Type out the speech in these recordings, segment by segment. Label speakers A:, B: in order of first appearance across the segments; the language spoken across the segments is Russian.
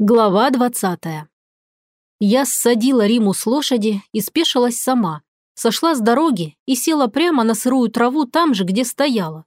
A: Глава двадцатая. Я ссадила Риму с лошади и спешилась сама. Сошла с дороги и села прямо на сырую траву там же, где стояла.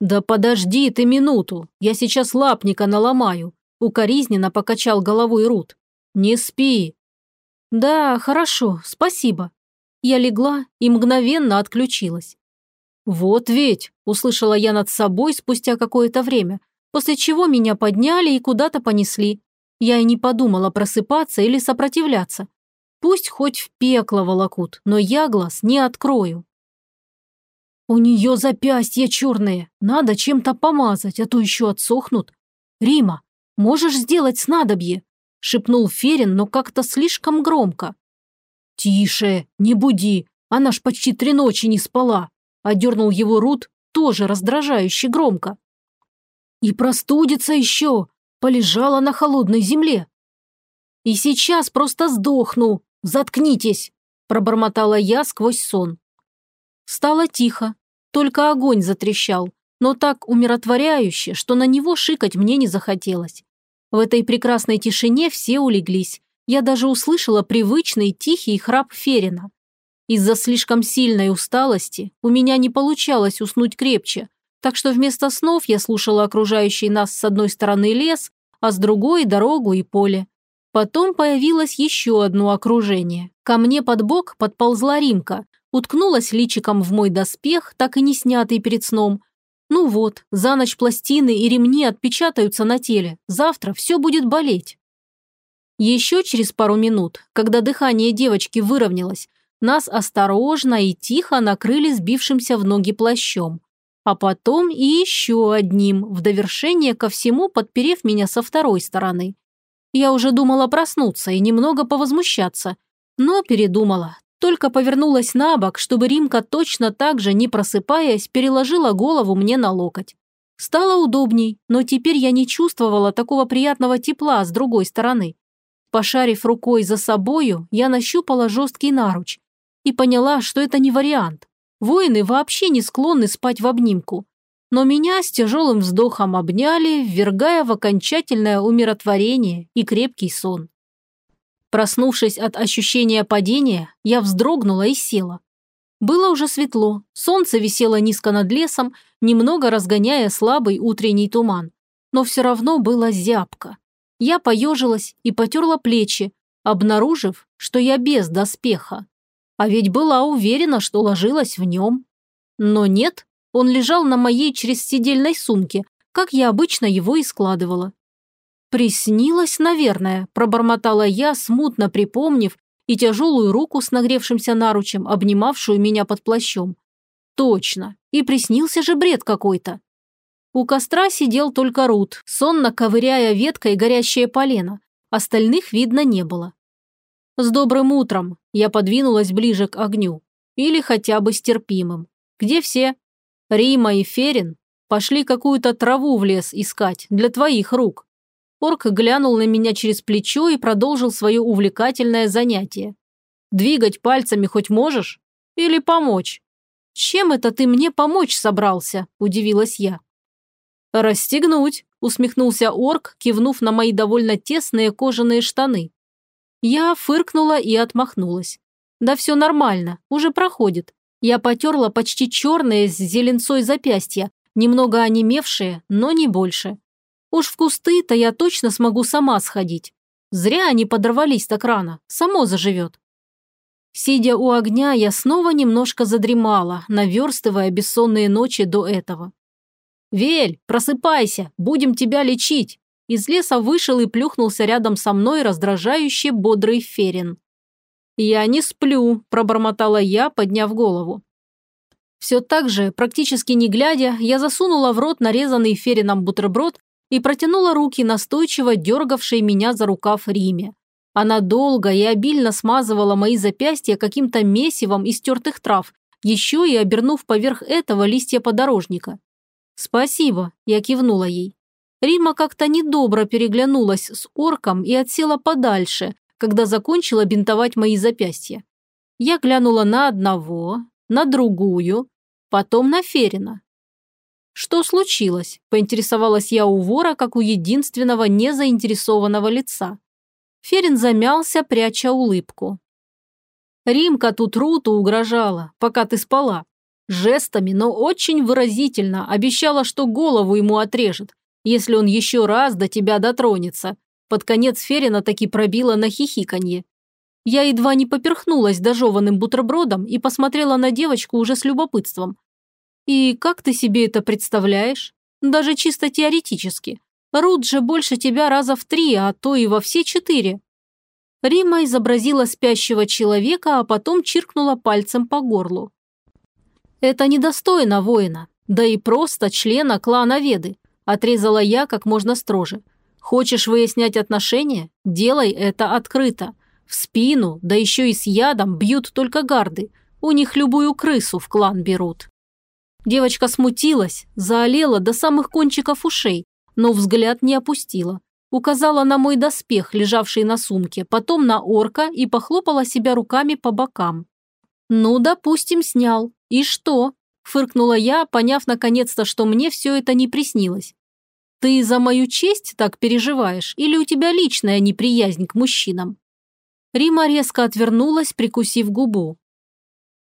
A: «Да подожди ты минуту, я сейчас лапника наломаю», укоризненно покачал головой Рут. «Не спи». «Да, хорошо, спасибо». Я легла и мгновенно отключилась. «Вот ведь», – услышала я над собой спустя какое-то время, после чего меня подняли и куда-то понесли. Я и не подумала просыпаться или сопротивляться. Пусть хоть в пекло волокут, но я глаз не открою. У нее запястья черные, надо чем-то помазать, а то еще отсохнут. Рима, можешь сделать снадобье? Шепнул Ферин, но как-то слишком громко. Тише, не буди, она ж почти три ночи не спала. Одернул его Рут, тоже раздражающе громко. И простудится еще, полежала на холодной земле. И сейчас просто сдохну. Заткнитесь, пробормотала я сквозь сон. Стало тихо, только огонь затрещал, но так умиротворяюще, что на него шикать мне не захотелось. В этой прекрасной тишине все улеглись. Я даже услышала привычный тихий храп Ферина. Из-за слишком сильной усталости у меня не получалось уснуть крепче, так что вместо снов я слушала окружающий нас с одной стороны лес, а с другой – дорогу и поле. Потом появилось еще одно окружение. Ко мне под бок подползла Римка, уткнулась личиком в мой доспех, так и не снятый перед сном. Ну вот, за ночь пластины и ремни отпечатаются на теле, завтра все будет болеть. Еще через пару минут, когда дыхание девочки выровнялось, нас осторожно и тихо накрыли сбившимся в ноги плащом а потом и еще одним, в довершение ко всему подперев меня со второй стороны. Я уже думала проснуться и немного повозмущаться, но передумала, только повернулась на бок, чтобы Римка точно так же, не просыпаясь, переложила голову мне на локоть. Стало удобней, но теперь я не чувствовала такого приятного тепла с другой стороны. Пошарив рукой за собою, я нащупала жесткий наруч и поняла, что это не вариант. Воины вообще не склонны спать в обнимку. Но меня с тяжелым вздохом обняли, ввергая в окончательное умиротворение и крепкий сон. Проснувшись от ощущения падения, я вздрогнула и села. Было уже светло, солнце висело низко над лесом, немного разгоняя слабый утренний туман. Но все равно было зябко. Я поежилась и потерла плечи, обнаружив, что я без доспеха. А ведь была уверена, что ложилась в нем. Но нет, он лежал на моей черезсидельной сумке, как я обычно его и складывала. «Приснилось, наверное», – пробормотала я, смутно припомнив и тяжелую руку с нагревшимся наручем, обнимавшую меня под плащом. «Точно, и приснился же бред какой-то». У костра сидел только Рут, сонно ковыряя веткой горящее полено. Остальных видно не было. «С добрым утром!» Я подвинулась ближе к огню. Или хотя бы с терпимым. «Где все?» «Рима и Ферин пошли какую-то траву в лес искать для твоих рук». Орк глянул на меня через плечо и продолжил свое увлекательное занятие. «Двигать пальцами хоть можешь? Или помочь?» «Чем это ты мне помочь собрался?» – удивилась я. «Расстегнуть», – усмехнулся орк, кивнув на мои довольно тесные кожаные штаны. Я фыркнула и отмахнулась. Да все нормально, уже проходит. Я потерла почти черные с зеленцой запястья, немного онемевшие, но не больше. Уж в кусты-то я точно смогу сама сходить. Зря они подорвались так рано, само заживет. Сидя у огня, я снова немножко задремала, наверстывая бессонные ночи до этого. «Вель, просыпайся, будем тебя лечить!» Из леса вышел и плюхнулся рядом со мной раздражающе бодрый Ферин. «Я не сплю», – пробормотала я, подняв голову. Все так же, практически не глядя, я засунула в рот нарезанный Ферином бутерброд и протянула руки настойчиво дергавшей меня за рукав Риме. Она долго и обильно смазывала мои запястья каким-то месивом из тертых трав, еще и обернув поверх этого листья подорожника. «Спасибо», – я кивнула ей. Рима как-то недобро переглянулась с орком и отсела подальше, когда закончила бинтовать мои запястья. Я глянула на одного, на другую, потом на Ферина. «Что случилось?» – поинтересовалась я у вора, как у единственного незаинтересованного лица. Ферин замялся, пряча улыбку. «Римка тут Руту угрожала, пока ты спала. Жестами, но очень выразительно обещала, что голову ему отрежет, если он еще раз до тебя дотронется. Под конец Ферина таки пробила на хихиканье. Я едва не поперхнулась дожеванным бутербродом и посмотрела на девочку уже с любопытством. И как ты себе это представляешь? Даже чисто теоретически. Рут же больше тебя раза в три, а то и во все четыре. Рима изобразила спящего человека, а потом чиркнула пальцем по горлу. Это недостойно воина, да и просто члена клана Веды, отрезала я как можно строже. Хочешь выяснять отношения? Делай это открыто. В спину, да еще и с ядом, бьют только гарды. У них любую крысу в клан берут. Девочка смутилась, заолела до самых кончиков ушей, но взгляд не опустила. Указала на мой доспех, лежавший на сумке, потом на орка и похлопала себя руками по бокам. «Ну, допустим, снял. И что?» – фыркнула я, поняв наконец-то, что мне все это не приснилось. «Ты за мою честь так переживаешь или у тебя личная неприязнь к мужчинам?» Рима резко отвернулась, прикусив губу.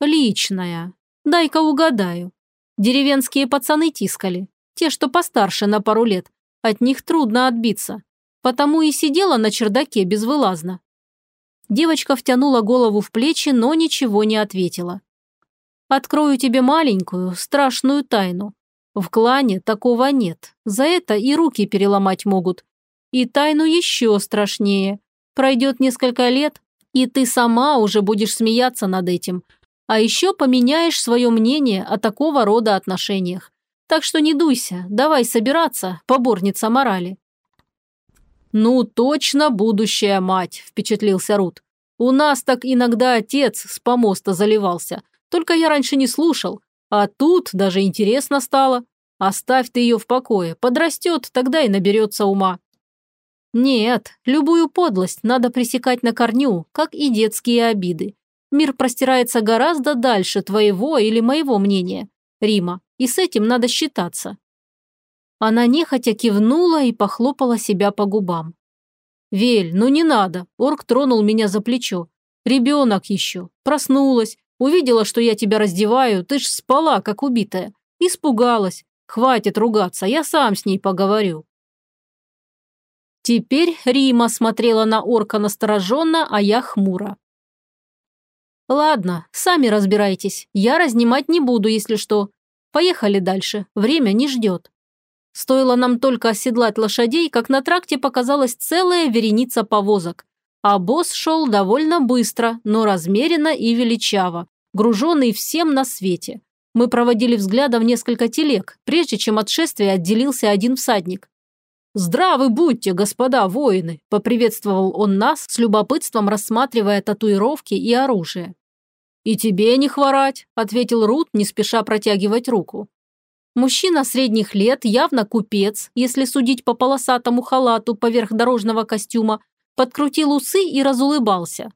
A: «Личная. Дай-ка угадаю. Деревенские пацаны тискали. Те, что постарше на пару лет. От них трудно отбиться. Потому и сидела на чердаке безвылазно. Девочка втянула голову в плечи, но ничего не ответила. «Открою тебе маленькую, страшную тайну. В клане такого нет. За это и руки переломать могут. И тайну еще страшнее. Пройдет несколько лет, и ты сама уже будешь смеяться над этим, а еще поменяешь свое мнение о такого рода отношениях. Так что не дуйся, давай собираться, поборница морали». «Ну, точно будущая мать», – впечатлился Рут. «У нас так иногда отец с помоста заливался. Только я раньше не слушал. А тут даже интересно стало. Оставь ты ее в покое. Подрастет, тогда и наберется ума». «Нет, любую подлость надо пресекать на корню, как и детские обиды. Мир простирается гораздо дальше твоего или моего мнения, Рима, и с этим надо считаться». Она нехотя кивнула и похлопала себя по губам. «Вель, ну не надо!» Орк тронул меня за плечо. «Ребенок еще. Проснулась. Увидела, что я тебя раздеваю. Ты ж спала, как убитая. Испугалась. Хватит ругаться, я сам с ней поговорю». Теперь Рима смотрела на орка настороженно, а я хмуро. «Ладно, сами разбирайтесь. Я разнимать не буду, если что. Поехали дальше. Время не ждет». Стоило нам только оседлать лошадей, как на тракте показалась целая вереница повозок. А босс шел довольно быстро, но размеренно и величаво, груженный всем на свете. Мы проводили взглядом несколько телег, прежде чем от шествия отделился один всадник. «Здравы будьте, господа воины!» – поприветствовал он нас, с любопытством рассматривая татуировки и оружие. «И тебе не хворать», – ответил Рут, не спеша протягивать руку. Мужчина средних лет, явно купец, если судить по полосатому халату поверх дорожного костюма, подкрутил усы и разулыбался.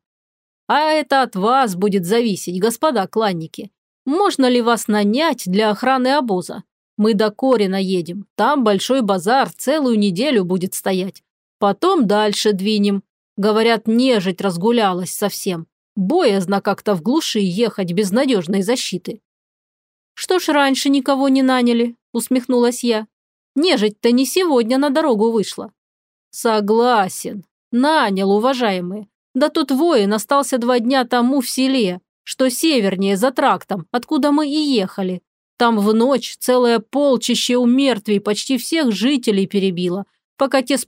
A: «А это от вас будет зависеть, господа кланники. Можно ли вас нанять для охраны обоза? Мы до Корина едем, там большой базар целую неделю будет стоять. Потом дальше двинем. Говорят, нежить разгулялась совсем. Боязно как-то в глуши ехать без надежной защиты. «Что ж раньше никого не наняли?» – усмехнулась я. «Нежить-то не сегодня на дорогу вышла». «Согласен. Нанял, уважаемые. Да тут воин остался два дня тому в селе, что севернее, за трактом, откуда мы и ехали. Там в ночь целое полчище у мертвей почти всех жителей перебило, пока те с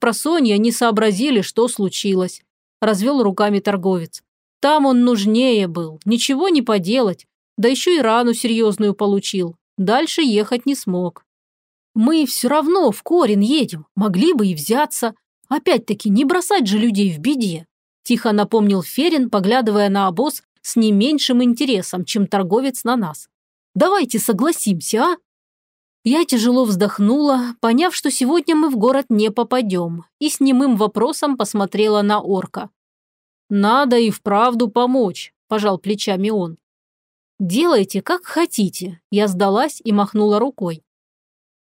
A: не сообразили, что случилось. Развел руками торговец. Там он нужнее был, ничего не поделать, да еще и рану серьезную получил. Дальше ехать не смог. Мы все равно в корень едем, могли бы и взяться. Опять-таки, не бросать же людей в беде. Тихо напомнил Ферин, поглядывая на обоз с не меньшим интересом, чем торговец на нас. Давайте согласимся, а? Я тяжело вздохнула, поняв, что сегодня мы в город не попадем, и с немым вопросом посмотрела на орка. «Надо и вправду помочь», – пожал плечами он. «Делайте, как хотите», – я сдалась и махнула рукой.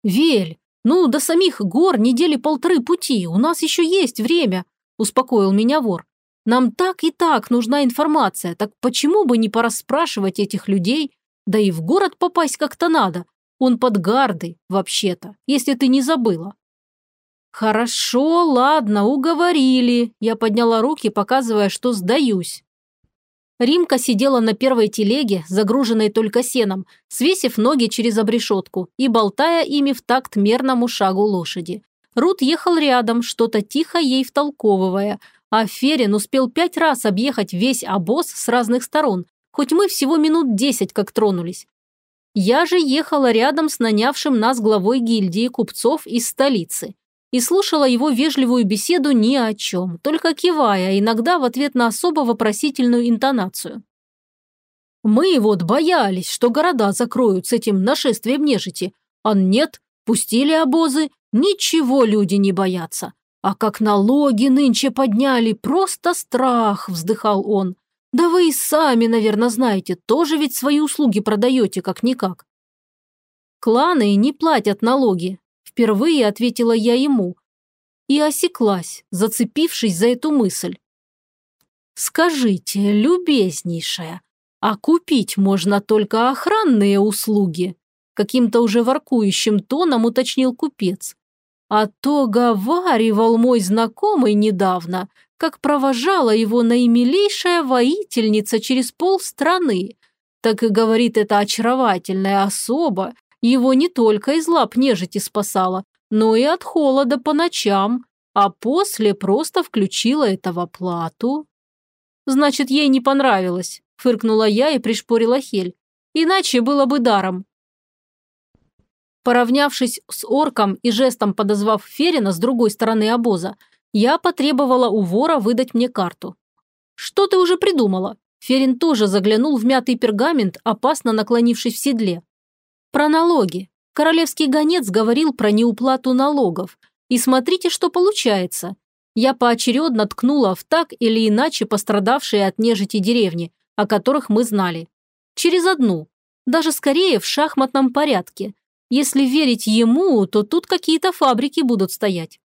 A: «Вель, ну, до самих гор недели полторы пути, у нас еще есть время», – успокоил меня вор. «Нам так и так нужна информация, так почему бы не порасспрашивать этих людей? Да и в город попасть как-то надо. Он под гардой, вообще-то, если ты не забыла». «Хорошо, ладно, уговорили», – я подняла руки, показывая, что сдаюсь. Римка сидела на первой телеге, загруженной только сеном, свесив ноги через обрешетку и болтая ими в такт мерному шагу лошади. Рут ехал рядом, что-то тихо ей втолковывая, а Ферин успел пять раз объехать весь обоз с разных сторон, хоть мы всего минут десять как тронулись. Я же ехала рядом с нанявшим нас главой гильдии купцов из столицы и слушала его вежливую беседу ни о чем, только кивая, иногда в ответ на особо вопросительную интонацию. «Мы вот боялись, что города закроют с этим нашествием нежити, а нет, пустили обозы, ничего люди не боятся. А как налоги нынче подняли, просто страх!» – вздыхал он. «Да вы и сами, наверное, знаете, тоже ведь свои услуги продаете как-никак». Кланы не платят налоги, Впервые ответила я ему. И осеклась, зацепившись за эту мысль. «Скажите, любезнейшая, а купить можно только охранные услуги?» Каким-то уже воркующим тоном уточнил купец. А то говаривал мой знакомый недавно, как провожала его наимилейшая воительница через полстраны. Так и говорит эта очаровательная особа, его не только из лап нежити спасала, но и от холода по ночам, а после просто включила это в оплату. «Значит, ей не понравилось», – фыркнула я и пришпорила Хель. «Иначе было бы даром». Поравнявшись с орком и жестом подозвав Ферина с другой стороны обоза, я потребовала у вора выдать мне карту. «Что ты уже придумала?» Ферин тоже заглянул в мятый пергамент, опасно наклонившись в седле. Про налоги. Королевский гонец говорил про неуплату налогов. И смотрите, что получается. Я поочередно ткнула в так или иначе пострадавшие от нежити деревни, о которых мы знали. Через одну. Даже скорее в шахматном порядке. Если верить ему, то тут какие-то фабрики будут стоять.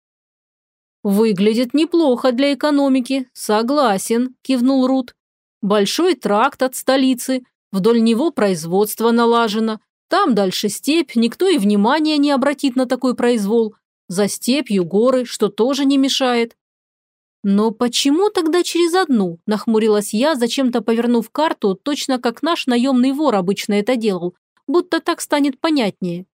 A: «Выглядит неплохо для экономики, согласен», – кивнул Рут. «Большой тракт от столицы, вдоль него производство налажено, там дальше степь, никто и внимания не обратит на такой произвол. За степью горы, что тоже не мешает. Но почему тогда через одну? Нахмурилась я, зачем-то повернув карту, точно как наш наемный вор обычно это делал, будто так станет понятнее.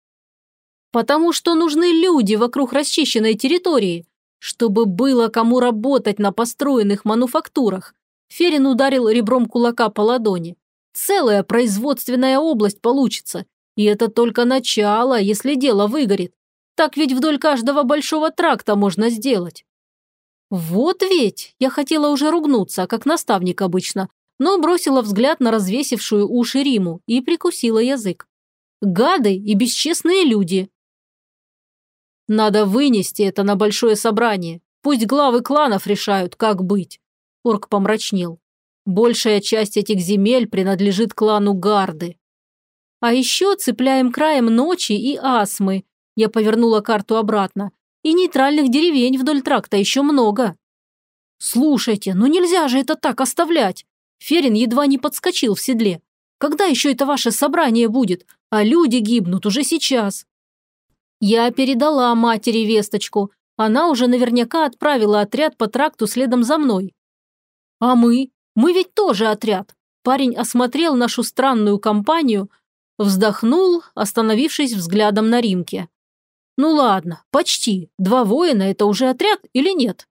A: Потому что нужны люди вокруг расчищенной территории, чтобы было кому работать на построенных мануфактурах. Ферин ударил ребром кулака по ладони. Целая производственная область получится, и это только начало, если дело выгорит. Так ведь вдоль каждого большого тракта можно сделать. Вот ведь, я хотела уже ругнуться, как наставник обычно, но бросила взгляд на развесившую уши Риму и прикусила язык. Гады и бесчестные люди. Надо вынести это на большое собрание. Пусть главы кланов решают, как быть. Орк помрачнел. Большая часть этих земель принадлежит клану Гарды. А еще цепляем краем ночи и асмы. Я повернула карту обратно. И нейтральных деревень вдоль тракта еще много. Слушайте, ну нельзя же это так оставлять. Ферин едва не подскочил в седле. Когда еще это ваше собрание будет? А люди гибнут уже сейчас. Я передала матери весточку. Она уже наверняка отправила отряд по тракту следом за мной. А мы? Мы ведь тоже отряд. Парень осмотрел нашу странную компанию, Вздохнул, остановившись взглядом на Римке. «Ну ладно, почти. Два воина – это уже отряд или нет?»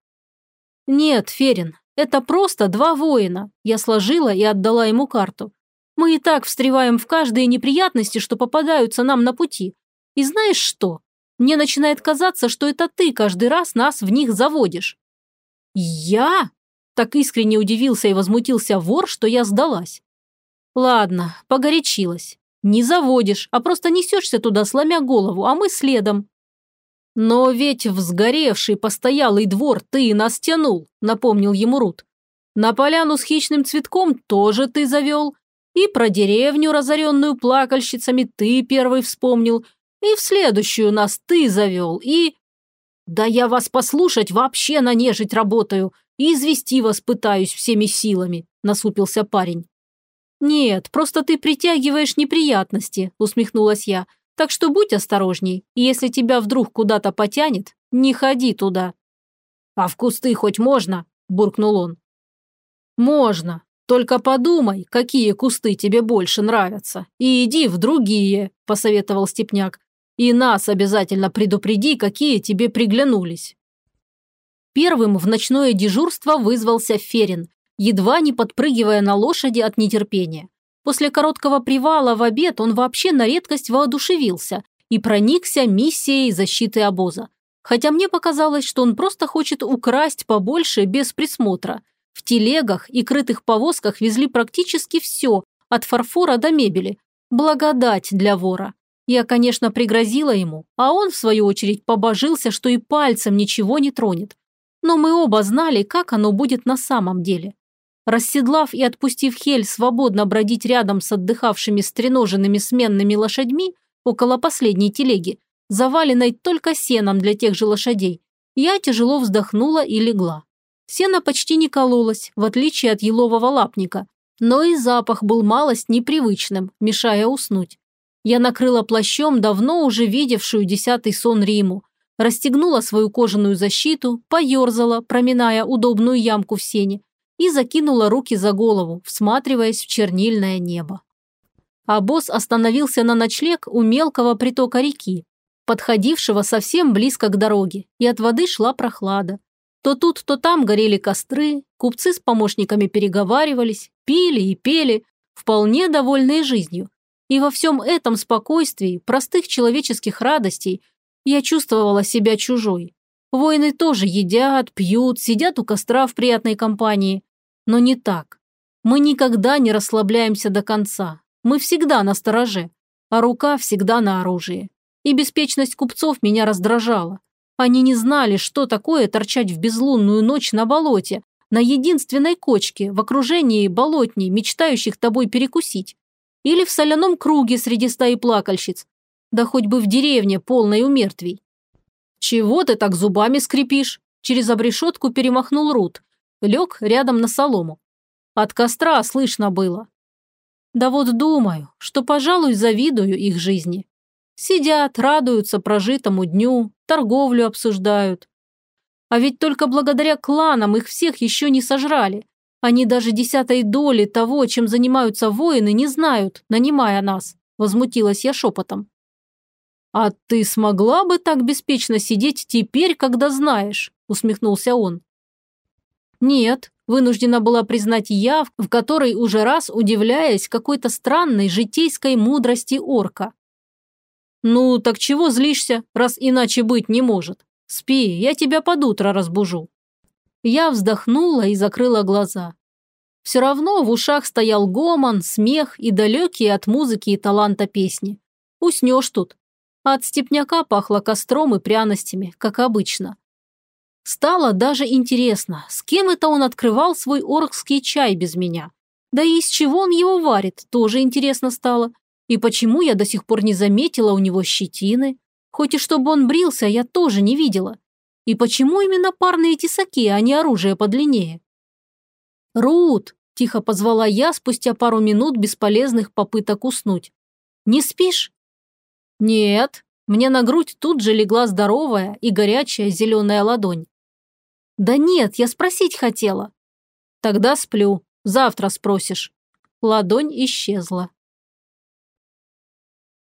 A: «Нет, Ферин, это просто два воина», – я сложила и отдала ему карту. «Мы и так встреваем в каждые неприятности, что попадаются нам на пути. И знаешь что? Мне начинает казаться, что это ты каждый раз нас в них заводишь». «Я?» – так искренне удивился и возмутился вор, что я сдалась. «Ладно, погорячилась. Не заводишь, а просто несешься туда, сломя голову, а мы следом. Но ведь в сгоревший постоялый двор ты нас тянул, напомнил ему Рут. На поляну с хищным цветком тоже ты завел. И про деревню, разоренную плакальщицами, ты первый вспомнил. И в следующую нас ты завел, и... Да я вас послушать вообще на нежить работаю и извести вас пытаюсь всеми силами, насупился парень. «Нет, просто ты притягиваешь неприятности», – усмехнулась я. «Так что будь осторожней, и если тебя вдруг куда-то потянет, не ходи туда». «А в кусты хоть можно?» – буркнул он. «Можно. Только подумай, какие кусты тебе больше нравятся, и иди в другие», – посоветовал Степняк. «И нас обязательно предупреди, какие тебе приглянулись». Первым в ночное дежурство вызвался Ферин, едва не подпрыгивая на лошади от нетерпения. После короткого привала в обед он вообще на редкость воодушевился и проникся миссией защиты обоза. Хотя мне показалось, что он просто хочет украсть побольше без присмотра. В телегах и крытых повозках везли практически все, от фарфора до мебели. Благодать для вора. Я, конечно, пригрозила ему, а он, в свою очередь, побожился, что и пальцем ничего не тронет. Но мы оба знали, как оно будет на самом деле. Расседлав и отпустив Хель свободно бродить рядом с отдыхавшими стреноженными сменными лошадьми около последней телеги, заваленной только сеном для тех же лошадей, я тяжело вздохнула и легла. Сено почти не кололось, в отличие от елового лапника, но и запах был малость непривычным, мешая уснуть. Я накрыла плащом давно уже видевшую десятый сон Риму, расстегнула свою кожаную защиту, поерзала, проминая удобную ямку в сене, и закинула руки за голову, всматриваясь в чернильное небо. А босс остановился на ночлег у мелкого притока реки, подходившего совсем близко к дороге, и от воды шла прохлада. То тут, то там горели костры, купцы с помощниками переговаривались, пили и пели, вполне довольные жизнью. И во всем этом спокойствии, простых человеческих радостей, я чувствовала себя чужой. Воины тоже едят, пьют, сидят у костра в приятной компании. Но не так. Мы никогда не расслабляемся до конца. Мы всегда на стороже, а рука всегда на оружии. И беспечность купцов меня раздражала. Они не знали, что такое торчать в безлунную ночь на болоте, на единственной кочке, в окружении болотней, мечтающих тобой перекусить. Или в соляном круге среди стаи плакальщиц. Да хоть бы в деревне, полной умертвий. «Чего ты так зубами скрипишь?» Через обрешетку перемахнул Рут, лег рядом на солому. От костра слышно было. Да вот думаю, что, пожалуй, завидую их жизни. Сидят, радуются прожитому дню, торговлю обсуждают. А ведь только благодаря кланам их всех еще не сожрали. Они даже десятой доли того, чем занимаются воины, не знают, нанимая нас. Возмутилась я шепотом. «А ты смогла бы так беспечно сидеть теперь, когда знаешь?» усмехнулся он. Нет, вынуждена была признать я, в которой уже раз удивляясь какой-то странной житейской мудрости орка. «Ну, так чего злишься, раз иначе быть не может? Спи, я тебя под утро разбужу». Я вздохнула и закрыла глаза. Все равно в ушах стоял гомон, смех и далекие от музыки и таланта песни. Уснешь тут. А от степняка пахло костром и пряностями, как обычно. Стало даже интересно, с кем это он открывал свой оркский чай без меня. Да и из чего он его варит, тоже интересно стало. И почему я до сих пор не заметила у него щетины? Хоть и чтобы он брился, я тоже не видела. И почему именно парные тесаки, а не оружие подлиннее? «Рут!» – тихо позвала я спустя пару минут бесполезных попыток уснуть. «Не спишь?» «Нет». Мне на грудь тут же легла здоровая и горячая зеленая ладонь. «Да нет, я спросить хотела». «Тогда сплю. Завтра спросишь». Ладонь исчезла.